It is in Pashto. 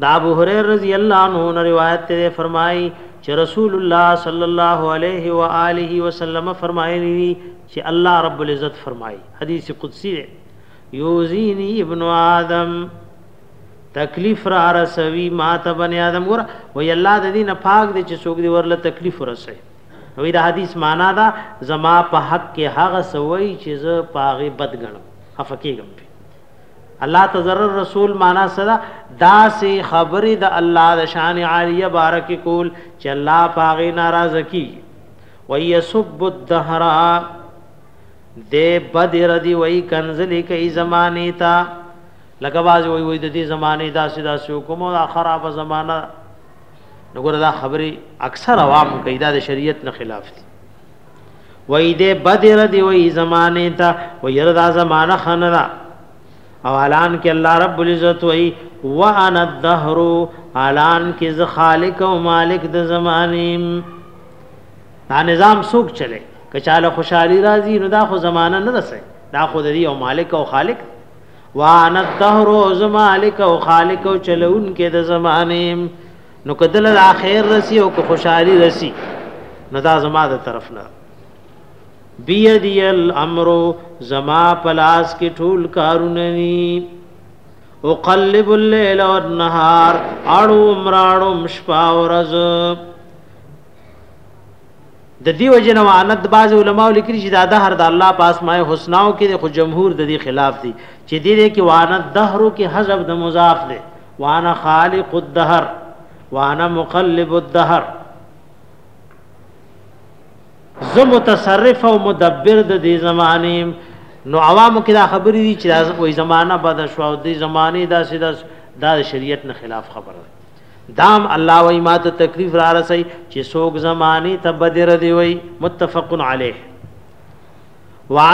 دا ابو هريره رضی الله عنه نه روایت ته فرمایي چې رسول الله صلی الله علیه و آله وسلم فرمایلی چې الله رب العزت فرمایي حدیث قدسی دی یوزینی ابن آدم تکلیف را رسوي ما ته بنی آدم ګور وی الله د دې نه پاک دی چې څوک دی ورله تکلیف ورسوي نو دا حدیث معنا دا زما په حق کې هغه سوي چې زه پاغه بد غنم افکیږم الله تضرر رسول معنا سره داسې خبرې د الله د شان عالیه بارک کول چې الله پاغه ناراض کی ويسب الدهر دې بدر دی وای کنزلی کوي زمانه تا لکه باز وای وای د دې زمانه داسې داسې حکم او خراب زمانہ نګور دا خبرې اکثر عوام کوي دا د شریعت نه خلاف دي وای دې بدر دی وای زمانه تا وای دا زمانه خنرا او الان کې الله رب العزت وای وانا الدهر الان کې ز خالق او مالک د زمانه دا نظام سوق چلے کچاله خوشحالي راځي نو دا خو زمانه نه رسي دا خو د یو مالک او خالق وانا الدهر او زمالک او خالق او چلون کې د زمانه نو کدل لا خیر رسی او که خوشحالی رسی نو دا زما د طرف نه بیدی الامر زما پلاس کې ټول کارونه ني او قلب الليل والنهار اړو مراړو مشپا ورځ د دې وجنه وانت بعض علما لیکلي چې دا د هر د الله پاس مای حسناو کې خو جمهور د دې خلاف دي چې دې کې وانت دهرو کې حذف د مضاف دی وانا خالق الدهر وانا مقلب الدهر زه متصرف او مدبر د دې زمانه نو عوامو کې دا خبرې دي چې دا وې زمانہ بد شو او دې زمانه دا سیدا دا شریعت نه خلاف خبره ده دام الله وای ما ته تکلیف را رسي چې سوق زمانه ته بدر دی وای متفق علیه وعن